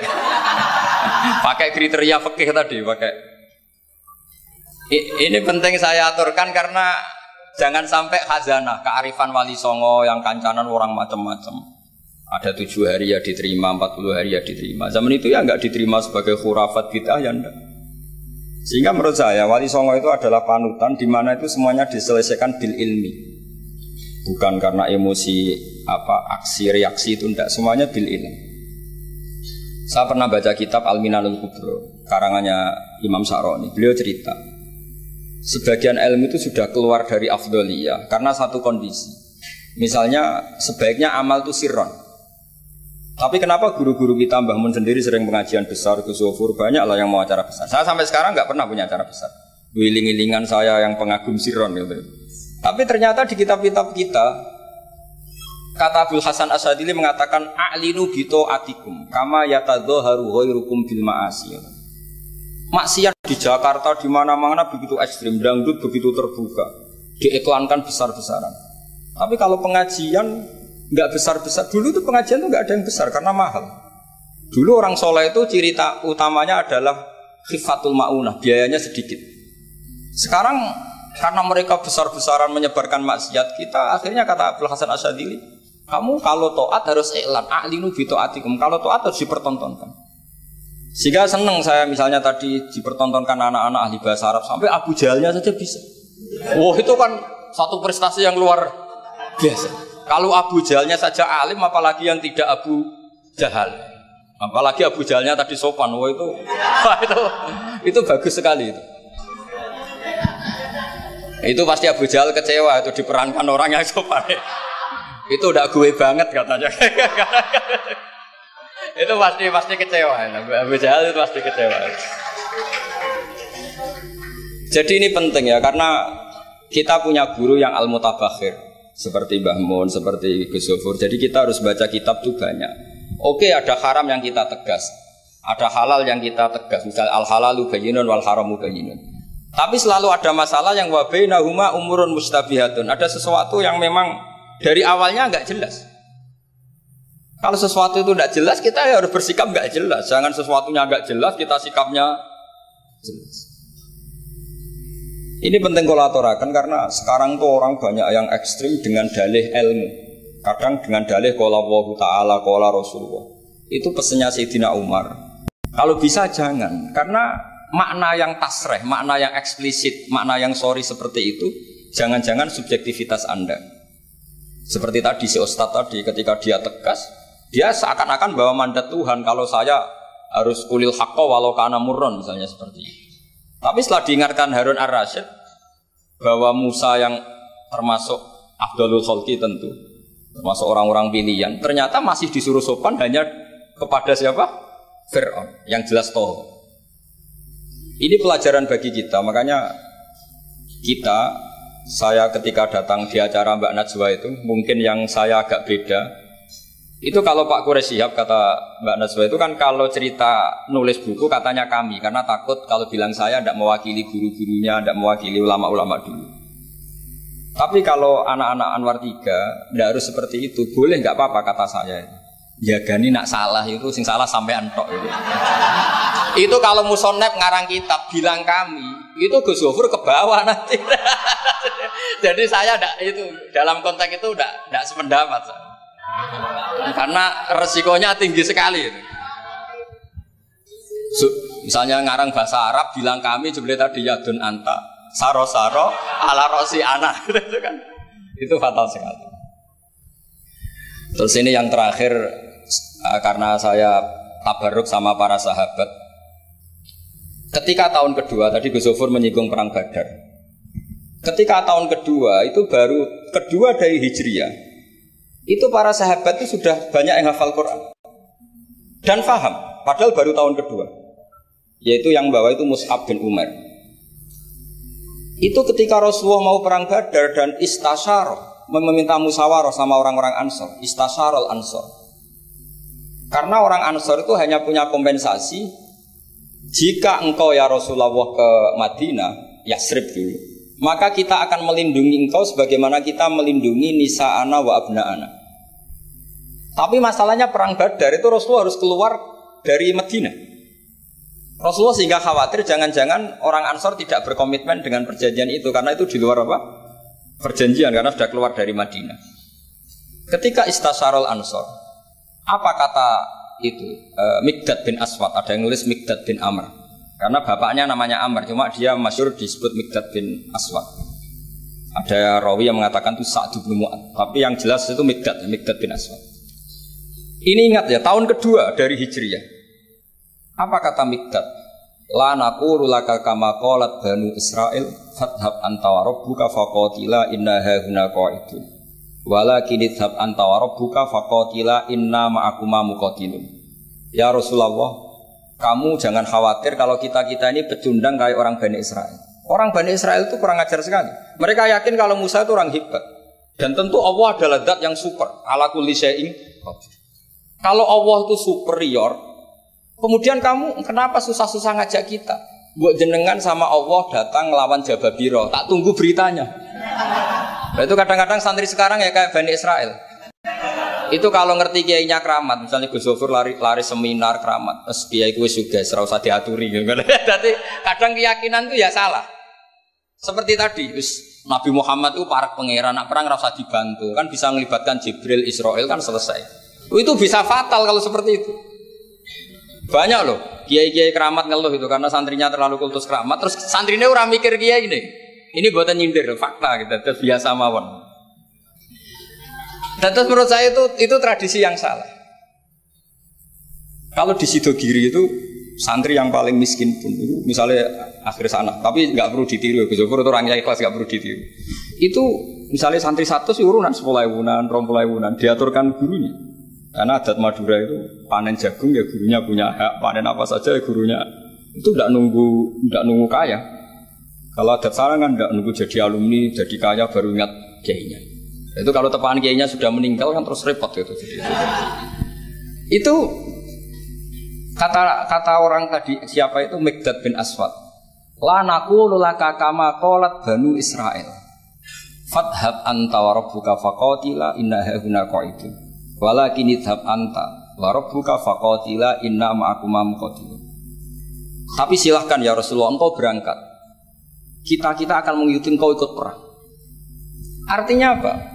pakai kriteria fikih tadi pakai ini penting saya aturkan karena jangan sampai khazanah kearifan wali songo yang kancanan orang macam-macam ada tujuh hari ya diterima, empat puluh hari ya diterima. Zaman itu ya nggak diterima sebagai khurafat kita ya enggak. Sehingga menurut saya wali songo itu adalah panutan di mana itu semuanya diselesaikan bil ilmi. Bukan karena emosi apa aksi reaksi itu tidak semuanya bil ilmi. Saya pernah baca kitab Al-Minanul Kubro karangannya Imam Sa'roni. Beliau cerita sebagian ilmu itu sudah keluar dari afdoliyah karena satu kondisi. Misalnya sebaiknya amal itu sirron, tapi kenapa guru-guru kita Mbah Mun sendiri sering pengajian besar ke Sofur banyak lah yang mau acara besar. Saya sampai sekarang nggak pernah punya acara besar. Wiling-wilingan saya yang pengagum siron gitu. Tapi ternyata di kitab-kitab kita kata Abdul Hasan Asadili mengatakan a'linu bito atikum kama haru ghairukum bil ma'asi. Maksiat di Jakarta di mana-mana begitu ekstrim, dangdut begitu terbuka, diiklankan besar-besaran. Tapi kalau pengajian nggak besar-besar. Dulu itu pengajian itu nggak ada yang besar karena mahal. Dulu orang soleh itu ciri utamanya adalah khifatul maunah, biayanya sedikit. Sekarang karena mereka besar-besaran menyebarkan maksiat, kita akhirnya kata Abdul Hasan Asyadili, kamu kalau toat harus iklan, a'linu bi toatikum. Kalau toat harus dipertontonkan. Sehingga seneng saya misalnya tadi dipertontonkan anak-anak ahli bahasa Arab sampai Abu Jahalnya saja bisa. Wah itu kan satu prestasi yang luar biasa. Kalau Abu Jahalnya saja alim, apalagi yang tidak Abu Jahal. Apalagi Abu Jahalnya tadi sopan, wah itu, wah itu, itu bagus sekali itu. Itu pasti Abu Jahal kecewa itu diperankan orang yang sopan. Itu udah gue banget katanya. itu pasti pasti kecewa. Abu Jahal itu pasti kecewa. Jadi ini penting ya karena kita punya guru yang al-mutabakhir seperti Mbah Mun, seperti Gus. Jadi kita harus baca kitab tuh banyak. Oke, ada haram yang kita tegas. Ada halal yang kita tegas. Misal al halalu bayyinun wal haramu bayyinun. Tapi selalu ada masalah yang wa bainahuma umurun mustabihatun. Ada sesuatu yang memang dari awalnya nggak jelas. Kalau sesuatu itu tidak jelas, kita harus bersikap nggak jelas. Jangan sesuatunya nggak jelas, kita sikapnya jelas. Ini penting kolaborakan karena sekarang tuh orang banyak yang ekstrim dengan dalih ilmu. Kadang dengan dalih kola Allah Ta'ala, kola Rasulullah. Itu pesennya Sayyidina Umar. Kalau bisa jangan, karena makna yang tasreh, makna yang eksplisit, makna yang sorry seperti itu, jangan-jangan subjektivitas Anda. Seperti tadi si Ustadz tadi ketika dia tegas, dia seakan-akan bawa mandat Tuhan kalau saya harus kulil hakko walau karena murron misalnya seperti itu. Tapi setelah diingatkan Harun ar-Rasyid bahwa Musa yang termasuk Abdulul Khalqi tentu termasuk orang-orang pilihan ternyata masih disuruh sopan hanya kepada siapa? Fir'aun yang jelas toh. Ini pelajaran bagi kita makanya kita saya ketika datang di acara Mbak Najwa itu mungkin yang saya agak beda itu kalau Pak Kures siap kata Mbak Najwa itu kan kalau cerita nulis buku katanya kami. Karena takut kalau bilang saya tidak mewakili guru-gurunya tidak mewakili ulama-ulama dulu. Tapi kalau anak-anak Anwar tiga tidak harus seperti itu. Boleh nggak apa-apa kata saya. Ya gani nak salah itu sing salah sampai antok itu. Itu kalau musonep ngarang kitab bilang kami itu Gus Gofur ke bawah nanti. Jadi saya tidak itu dalam konteks itu tidak tidak sependapat karena resikonya tinggi sekali. Misalnya ngarang bahasa Arab bilang kami jebule tadi yadun anta. Saro saro ala rosi anak itu kan. Itu fatal sekali. Terus ini yang terakhir eh, karena saya tabaruk sama para sahabat. Ketika tahun kedua, tadi Gus menyinggung perang Badar. Ketika tahun kedua itu baru kedua dari Hijriah. Itu para sahabat itu sudah banyak yang hafal Quran dan faham. Padahal baru tahun kedua. Yaitu yang bawa itu Mus'ab bin Umar. Itu ketika Rasulullah mau perang Badar dan istasyar meminta musyawarah sama orang-orang Ansor, istasyarul Ansor. Karena orang Ansor itu hanya punya kompensasi jika engkau ya Rasulullah ke Madinah, Yasrib dulu, maka kita akan melindungi engkau sebagaimana kita melindungi nisa ana wa abna ana. Tapi masalahnya perang Badar itu Rasulullah harus keluar dari Madinah. Rasulullah sehingga khawatir jangan-jangan orang Ansor tidak berkomitmen dengan perjanjian itu karena itu di luar apa? Perjanjian karena sudah keluar dari Madinah. Ketika istasyarul Ansor, apa kata itu uh, Mikdad bin Aswad ada yang nulis Mikdad bin Amr karena bapaknya namanya Amr cuma dia masyur disebut Mikdad bin Aswad. Ada rawi yang mengatakan itu Sa'd bin Mu'ad tapi yang jelas itu Mikdad Mikdad bin Aswad. Ini ingat ya tahun kedua dari Hijriyah apa kata Mikdad? La naqulu laka kama qalat banu Israel fathab anta wa rabbuka faqatila inna hahuna qaidun. Walakin idhab anta wa rabbuka faqatila inna ma'akuma muqatilun. Ya Rasulullah, kamu jangan khawatir kalau kita-kita ini pecundang kayak orang Bani Israel. Orang Bani Israel itu kurang ajar sekali. Mereka yakin kalau Musa itu orang hebat. Dan tentu Allah adalah zat yang super. Ala kulli syai'in Kalau Allah itu superior, kemudian kamu kenapa susah-susah ngajak kita? Buat jenengan sama Allah datang melawan Jababiro. Tak tunggu beritanya. Nah, itu kadang-kadang santri sekarang ya kayak Bani Israel. Itu kalau ngerti kiainya keramat, misalnya Gus Zofur lari, lari seminar keramat, terus kiai gue juga serau usah diaturi gitu. Jadi kadang keyakinan itu ya salah. Seperti tadi, terus Nabi Muhammad itu para pangeran, nak perang rasa dibantu, kan bisa melibatkan Jibril, Israel kan selesai. Itu bisa fatal kalau seperti itu. Banyak loh, kiai-kiai keramat ngeluh itu karena santrinya terlalu kultus keramat, terus santrinya orang mikir kiai ini. Ini buatan nyindir, fakta kita terus biasa mawon. Dan terus menurut saya itu itu tradisi yang salah. Kalau di Sidogiri itu santri yang paling miskin pun itu misalnya akhir sana, tapi nggak perlu ditiru. Gus itu orangnya ikhlas nggak perlu ditiru. Itu misalnya santri satu sih urunan sepuluh ibunan, rompul ibunan diaturkan gurunya. Karena adat Madura itu panen jagung ya gurunya punya hak, panen apa saja ya gurunya itu tidak nunggu tidak nunggu kaya. Kalau ada saran kan tidak nunggu jadi alumni, jadi kaya baru ingat kiainya. Itu kalau tepahan kiainya sudah meninggal kan terus repot gitu. Itu. kata kata orang tadi siapa itu Mikdad bin Aswad. La naku lulaka kama kolat banu Israel. Fathab anta wa rabbuka faqatila inna hauna qaidun. Walakin idhab anta wa rabbuka faqatila inna ma'akuma muqatilun. Tapi silahkan ya Rasulullah engkau berangkat kita kita akan mengikuti engkau ikut perang. Artinya apa?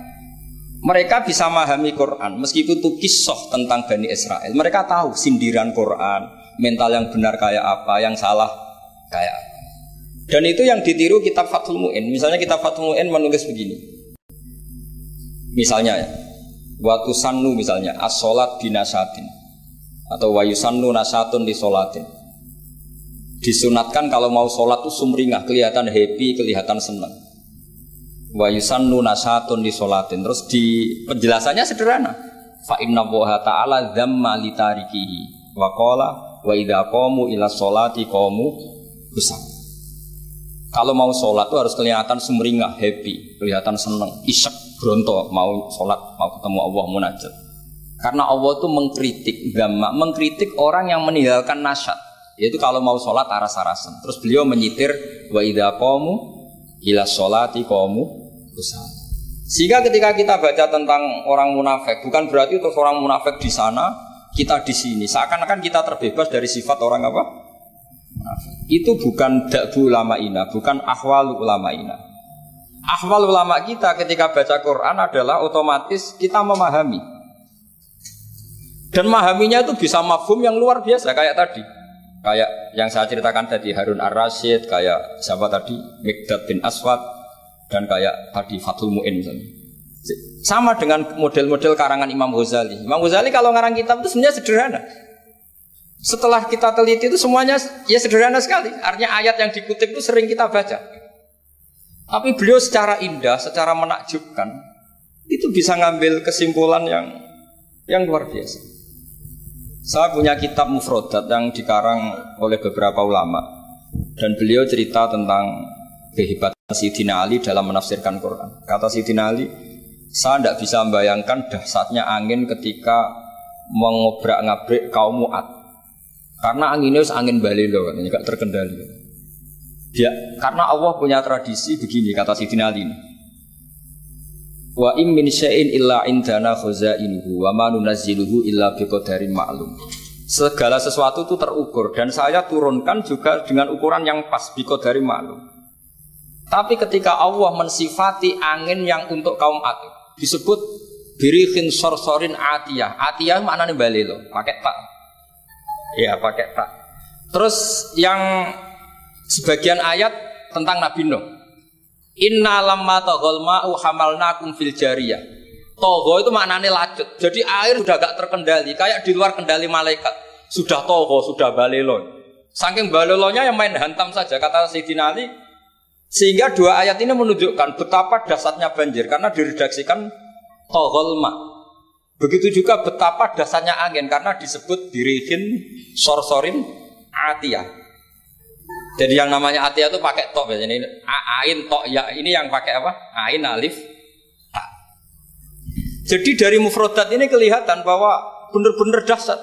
Mereka bisa memahami Quran meskipun itu kisah tentang Bani Israel. Mereka tahu sindiran Quran, mental yang benar kayak apa, yang salah kayak apa. Dan itu yang ditiru kitab Fathul Mu'in. Misalnya kitab Fathul Mu'in menulis begini. Misalnya ya, waktu sannu misalnya binasatin atau wayusannu nasatun di solatin. Disunatkan kalau mau sholat tuh sumringah, kelihatan happy, kelihatan senang wa yusannu nasatun di solatin terus di penjelasannya sederhana. Fa inna wa ta'ala dzamma li tarikihi. Wa qala wa idza qamu ila sholati qamu kusam kalau mau sholat tuh harus kelihatan sumringah happy kelihatan seneng isek bronto mau sholat mau ketemu Allah munajat. Karena Allah tuh mengkritik gamma mengkritik orang yang meninggalkan nasyat. Yaitu kalau mau sholat aras-arasan. Terus beliau menyitir wa idza qamu ila sholati qamu sehingga ketika kita baca tentang orang munafik, bukan berarti untuk orang munafik di sana, kita di sini. Seakan-akan kita terbebas dari sifat orang apa? Munafik. Itu bukan dakbu ulama ina, bukan ahwal ulama ina. Ahwal ulama kita ketika baca Quran adalah otomatis kita memahami. Dan memahaminya itu bisa mafhum yang luar biasa kayak tadi. Kayak yang saya ceritakan tadi Harun Ar-Rasyid, kayak siapa tadi? Mikdad bin Aswad, dan kayak tadi Fathul Mu'in misalnya. Sama dengan model-model karangan Imam Ghazali. Imam Ghazali kalau ngarang kitab itu sebenarnya sederhana. Setelah kita teliti itu semuanya ya sederhana sekali. Artinya ayat yang dikutip itu sering kita baca. Tapi beliau secara indah, secara menakjubkan, itu bisa ngambil kesimpulan yang yang luar biasa. Saya punya kitab mufrodat yang dikarang oleh beberapa ulama dan beliau cerita tentang kehebatan Sidina Ali dalam menafsirkan Quran. Kata Sidina Ali, saya tidak bisa membayangkan dahsyatnya angin ketika mengobrak-ngabrik kaum Mu'ad. Karena anginnya angin balilo, katanya gak terkendali. Dia, karena Allah punya tradisi begini, kata Sidina Ali ini. Wa im min syai'in illa indana khazainuhu wa ma nunazziluhu illa biqadarin ma'lum. Segala sesuatu itu terukur dan saya turunkan juga dengan ukuran yang pas biqadarin ma'lum. Tapi ketika Allah mensifati angin yang untuk kaum Ad disebut birihin sorsorin atiyah. Atiyah mana nih bali loh, pakai tak. Ya pakai tak. Terus yang sebagian ayat tentang Nabi Nuh. Inna lamma toghol ma'u hamalnakum fil jariyah. Togo itu maknanya lacut. Jadi air sudah gak terkendali, kayak di luar kendali malaikat. Sudah togo, sudah balelo. Saking balelonya yang main hantam saja kata Sayyidina Ali, sehingga dua ayat ini menunjukkan betapa dasarnya banjir karena diredaksikan togolma. Begitu juga betapa dasarnya angin karena disebut dirihin sorsorin atiyah. Jadi yang namanya atiyah itu pakai tok ya. Ini ain tok ya. Ini yang pakai apa? Ain alif. Jadi dari mufrodat ini kelihatan bahwa benar-benar dasar.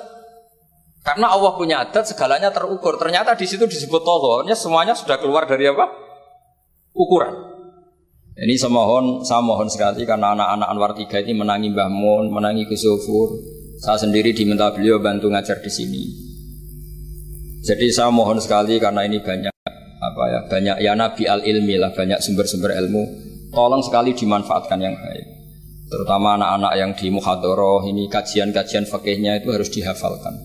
Karena Allah punya adat segalanya terukur. Ternyata di situ disebut tohornya semuanya sudah keluar dari apa? Ukuran. Ini saya mohon, saya mohon sekali karena anak-anak Anwar tiga ini menangi Mbah Mun, menangi Gus Saya sendiri diminta beliau bantu ngajar di sini. Jadi saya mohon sekali karena ini banyak apa ya banyak ya nabi al ilmi lah banyak sumber-sumber ilmu. Tolong sekali dimanfaatkan yang baik. Terutama anak-anak yang di muhadoroh ini kajian-kajian fakihnya itu harus dihafalkan.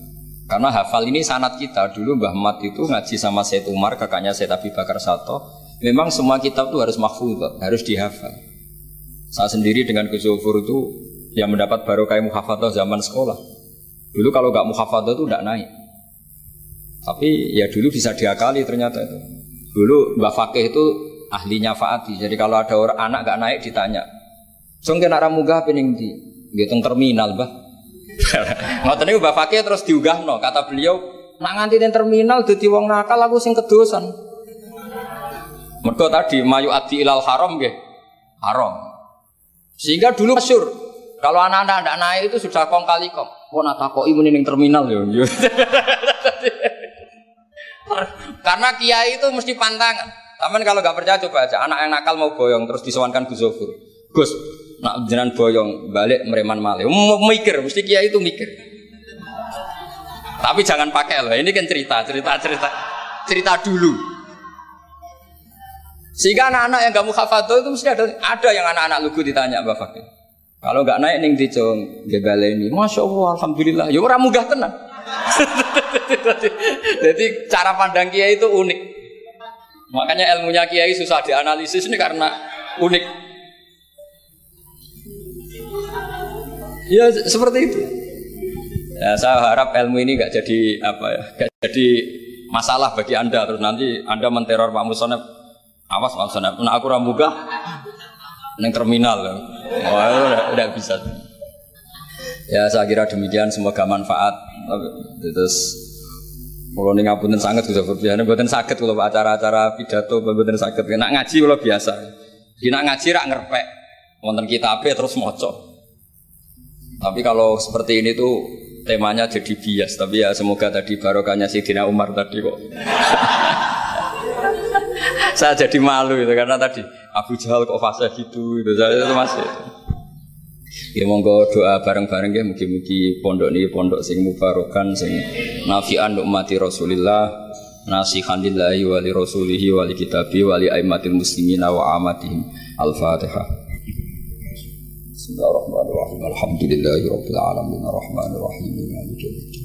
Karena hafal ini sanat kita dulu Mbah Mat itu ngaji sama Syed Umar kakaknya Syed Abi Bakar Sato Memang semua kitab itu harus mahfud, harus dihafal. Saya sendiri dengan Gus itu yang mendapat baru kayak muhafadah zaman sekolah. Dulu kalau nggak muhafadah itu tidak naik. Tapi ya dulu bisa diakali ternyata itu. Dulu Mbak Fakih itu ahlinya Faati. Jadi kalau ada orang anak nggak naik ditanya. Sungkin arah munggah pening di, gitu terminal bah. Ngoten niku Mbak Fakih terus no. kata beliau, nak nganti terminal dadi wong nakal aku sing kedosan. Mereka tadi mayu adi ilal haram ge haram. Sehingga dulu masyur kalau anak-anak tidak naik itu sudah kong kali kong. Wah nak takoi ning terminal ya. Karena kiai itu mesti pantangan. Taman kalau nggak percaya coba aja. Anak yang nakal mau boyong terus disewankan Gus Zofur. Gus, nak jenengan boyong balik mereman malih. Mikir, mesti kiai itu mikir. Tapi jangan pakai loh. Ini kan cerita, cerita, cerita, cerita dulu. Sehingga anak-anak yang gak muhafadah itu mesti ada ada yang anak-anak lugu ditanya Mbak Fakir. Kalau nggak naik ning dicung ini, masya Allah, alhamdulillah. Ya orang munggah tenang. Jadi cara pandang kiai itu unik. Makanya ilmunya kiai susah dianalisis ini karena unik. Ya seperti itu. Ya saya harap ilmu ini gak jadi apa ya, gak jadi masalah bagi anda terus nanti anda menteror Pak Musonep. Awas Pak Musonep, nah aku ramuga neng terminal. Wah, udah, udah bisa. Ya saya kira demikian semoga manfaat. Terus kalau nih ngapunten sangat sudah berbiasa, buatan sakit kalau acara-acara pidato, buatan sakit. Nak ngaji kalau biasa. Nak ngaji rak ngerpek, wonten kitab terus moco. Tapi kalau seperti ini tuh temanya jadi bias. Tapi ya semoga tadi barokahnya Dina Umar tadi kok. saya jadi malu itu karena tadi Abu Jahal kok fase gitu itu saya itu masih Ya monggo doa bareng-bareng ya mugi-mugi pondok ini pondok sing mubarokan sing nafi'an mati Rasulillah nasihan lillahi wa li rasulihi wa li kitabi wa li aimatil muslimina wa amatihim. Al-fatihah. Bismillahirrahmanirrahim. Alhamdulillahi rabbil alamin. Arrahmanir rahim. Maliki yaumiddin.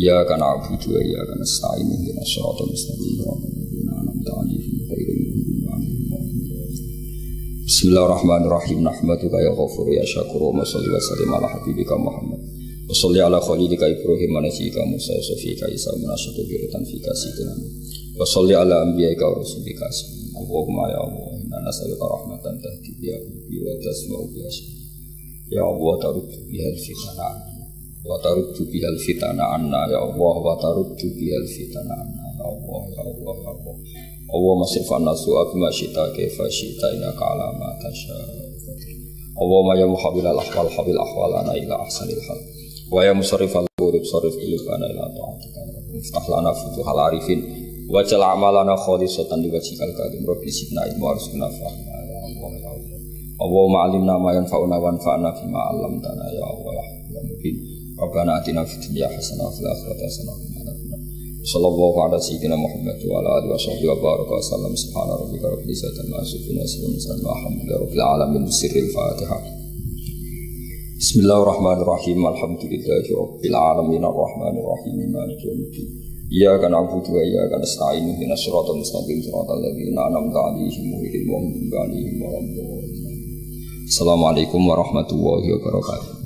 Iyyaka na'budu wa iyyaka nasta'in. Ihdinas siratal mustaqim Bismillahirrahmanirrahim. Nahmaduka ya ghafur ya syakur. Wa salli wa sallim ala habibika Muhammad. Wa salli ala khalidika Ibrahim Wa najika Musa wa sofika Isa wa nasyadu biritan fika sidina Wa salli ala anbiyaika wa rasulika Allahumma ya Allah Inna nasalika rahmatan tahdi biya Bi wa tasma'u biya Ya Allah taruddu bihal fitana Wa fitana anna. Ya Allah wa taruddu fitana anna. Ya Allah ya Allah ya Allah Allah masih fana su'a bima syita kaifa syita ina ka'ala ma tasha. Allah ma ya muhabil al-ahwal habil ahwalana ila ahsanil hal. Wa ya musarrif al-qulub sarrif qulubana ila ta'atika. Muftah lana futuhal arifin. Wa jal amalana khalisatan li wajhikal karim rabbi sidna ilmu arzuqna fahma. Ya Allah ya Allah. Allah ma'alimna ma yanfa'una wa anfa'na fima 'allamtana. Ya Allah ya mubin Rabbana atina fid dunya hasanah wa fil akhirati hasanah Sallallahu ala sayyidina Muhammad wa ala alihi wa sahbihi wa baraka wa sallam. Subhana rabbika rabbil izzati amma yasifun wa salamun alhamdulillahi rabbil alamin. Sirril fatihah Bismillahirrahmanirrahim. Alhamdulillahi rabbil alamin. Arrahmanir rahim maliki yaumiddin. Iyyaka na'budu wa iyyaka nasta'in. Ihdinas siratal mustaqim. Siratal ladzina an'amta 'alaihim ghairil maghdubi 'alaihim waladdallin Assalamualaikum warahmatullahi wabarakatuh